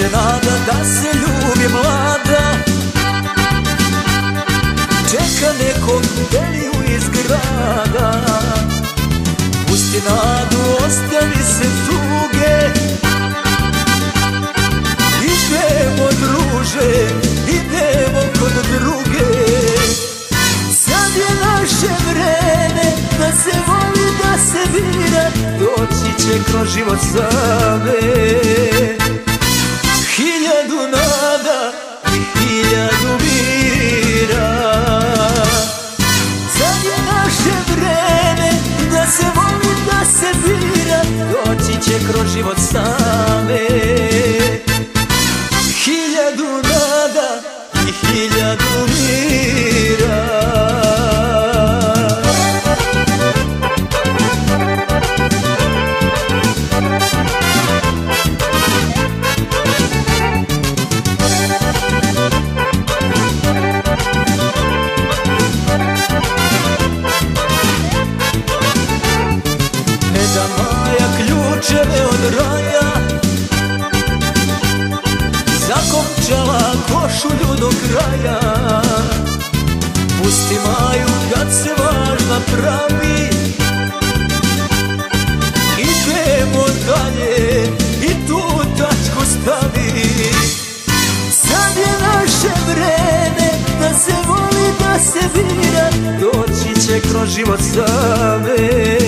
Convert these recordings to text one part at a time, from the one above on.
Neće nada da se ljubi mlada. Čeka nekog deliju iz grada. Pusti nadu, ostavi se tuge. Idemo druže, idemo kod druge. Sad je naše vreme da se voli, da se bira. Doći će kroz život same kroz život same. Hiljadu nada i hiljadu mira ključeve od raja Zakomčala košulju do kraja. Pusti Maju kad se važna pravi. Idemo dalje i tu tačku stavi. Sad je naše vreme da se voli, da se bira. Doći će kroz život same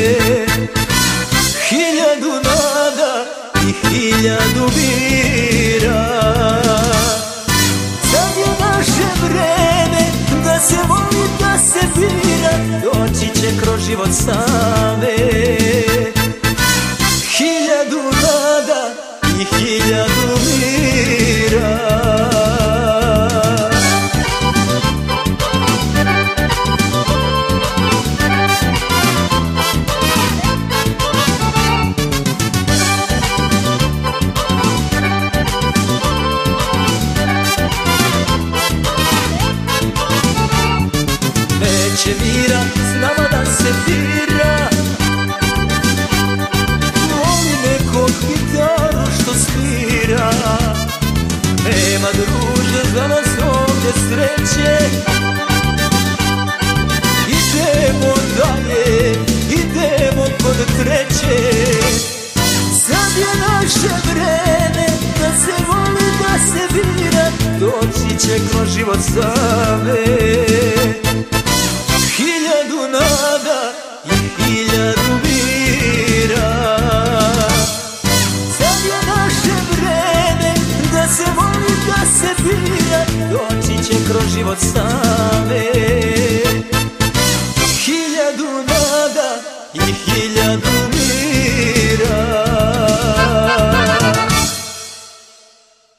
mira Sad je naše vreme da se voli, da se bira? Doći će kroz život same sreće Idemo dalje, idemo kod treće. Sad je naše vreme da se voli, da se bira Doći će kroz život same sreća Doći će kroz život same. Hiljadu nada i hiljadu mi